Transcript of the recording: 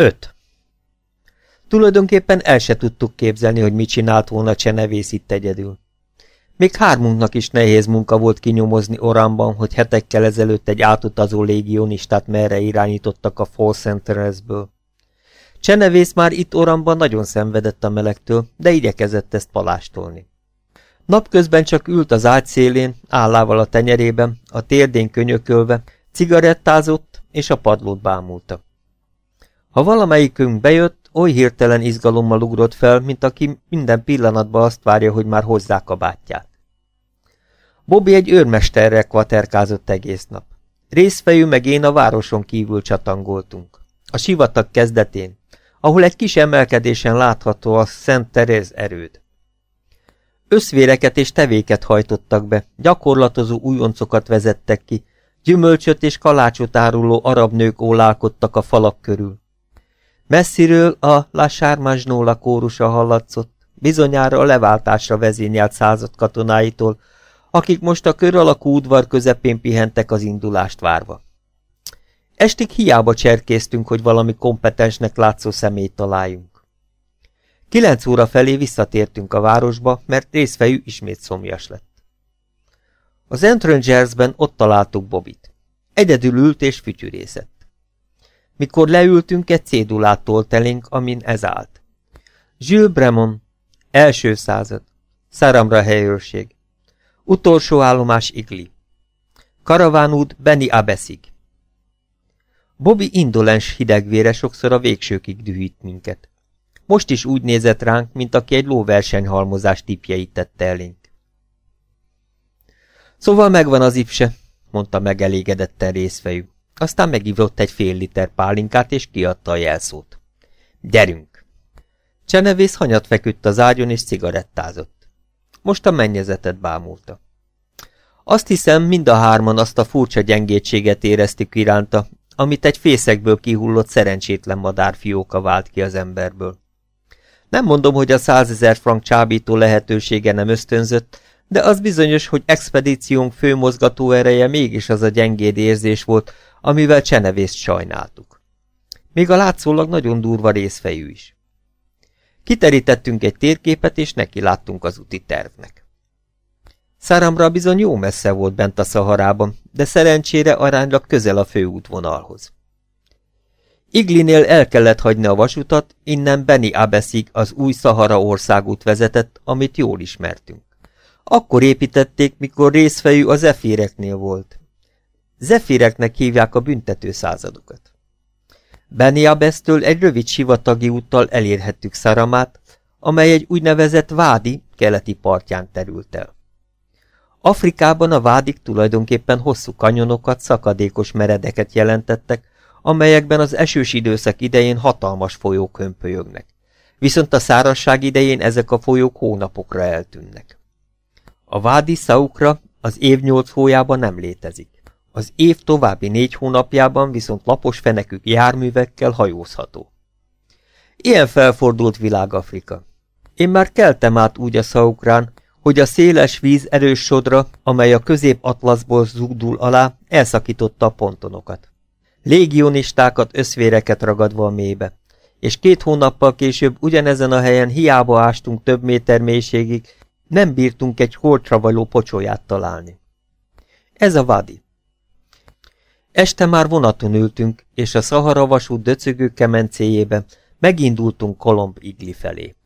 5. Tulajdonképpen el se tudtuk képzelni, hogy mit csinált volna Csenevész itt egyedül. Még hármunknak is nehéz munka volt kinyomozni Oramban, hogy hetekkel ezelőtt egy átutazó légionistát merre irányítottak a Fall Centeresből. Csenevész már itt Oramban nagyon szenvedett a melegtől, de igyekezett ezt palástolni. Napközben csak ült az ágy szélén, állával a tenyerében, a térdén könyökölve, cigarettázott és a padlót bámulta. Ha valamelyikünk bejött, oly hirtelen izgalommal ugrott fel, mint aki minden pillanatban azt várja, hogy már hozzák a bátyját. Bobby egy őrmesterrel kvaterkázott egész nap. Részfejű meg én a városon kívül csatangoltunk. A sivatag kezdetén, ahol egy kis emelkedésen látható a Szent Teréz erőd. Összvéreket és tevéket hajtottak be, gyakorlatozó újoncokat vezettek ki, gyümölcsöt és kalácsot áruló arab nők ólálkodtak a falak körül. Messziről a La Charmagnola kórusa hallatszott, bizonyára a leváltásra vezényelt század katonáitól, akik most a kör alakú udvar közepén pihentek az indulást várva. Estig hiába cserkéztünk, hogy valami kompetensnek látszó személyt találjunk. Kilenc óra felé visszatértünk a városba, mert részfejű ismét szomjas lett. Az Entrangersben ott találtuk Bobit. Egyedül ült és fütyürészett. Mikor leültünk, egy cédulát tolt elénk, amin ez állt. Jules Bremon, első század, Száramra helyőrség, utolsó állomás Igli, karavánút Beni Abeszig. Bobby indolens hidegvére sokszor a végsőkig dühít minket. Most is úgy nézett ránk, mint aki egy lóversenyhalmozás tipjeit tette elénk. Szóval megvan az ipse, mondta megelégedetten részfejű. Aztán megivott egy fél liter pálinkát, és kiadta a jelszót. Gyerünk! Csenevész hanyat feküdt az ágyon, és cigarettázott. Most a mennyezetet bámulta. Azt hiszem, mind a hárman azt a furcsa gyengétséget éreztük iránta, amit egy fészekből kihullott szerencsétlen madárfióka vált ki az emberből. Nem mondom, hogy a százezer frank csábító lehetősége nem ösztönzött, de az bizonyos, hogy expedíciónk főmozgató ereje mégis az a gyengéd érzés volt, amivel csenevészt sajnáltuk. Még a látszólag nagyon durva részfejű is. Kiterítettünk egy térképet, és neki láttunk az úti tervnek. Száramra bizony jó messze volt bent a szaharában, de szerencsére aránylag közel a főútvonalhoz. Iglinél el kellett hagyni a vasutat, innen Beni Abeszig az új Szahara országút vezetett, amit jól ismertünk. Akkor építették, mikor részfejű az Zefíreknél volt. Zefíreknek hívják a büntető századokat. Beniabesztől egy rövid sivatagi úttal elérhettük Szaramát, amely egy úgynevezett vádi keleti partján terült el. Afrikában a vádik tulajdonképpen hosszú kanyonokat, szakadékos meredeket jelentettek, amelyekben az esős időszak idején hatalmas folyók hömpölyögnek. Viszont a szárazság idején ezek a folyók hónapokra eltűnnek. A vádi szaukra az év nyolc hójában nem létezik. Az év további négy hónapjában viszont lapos fenekük járművekkel hajózható. Ilyen felfordult világ Afrika. Én már keltem át úgy a szaukrán, hogy a széles víz erős sodra, amely a közép-atlaszból zúdul alá, elszakította a pontonokat. Légionistákat, összvéreket ragadva a mélybe, és két hónappal később ugyanezen a helyen hiába ástunk több méter mélységig, nem bírtunk egy holtra való pocsóját találni. Ez a vadi. Este már vonaton ültünk, és a Szahara vasút döcögő kemencéjébe megindultunk Kolomb igli felé.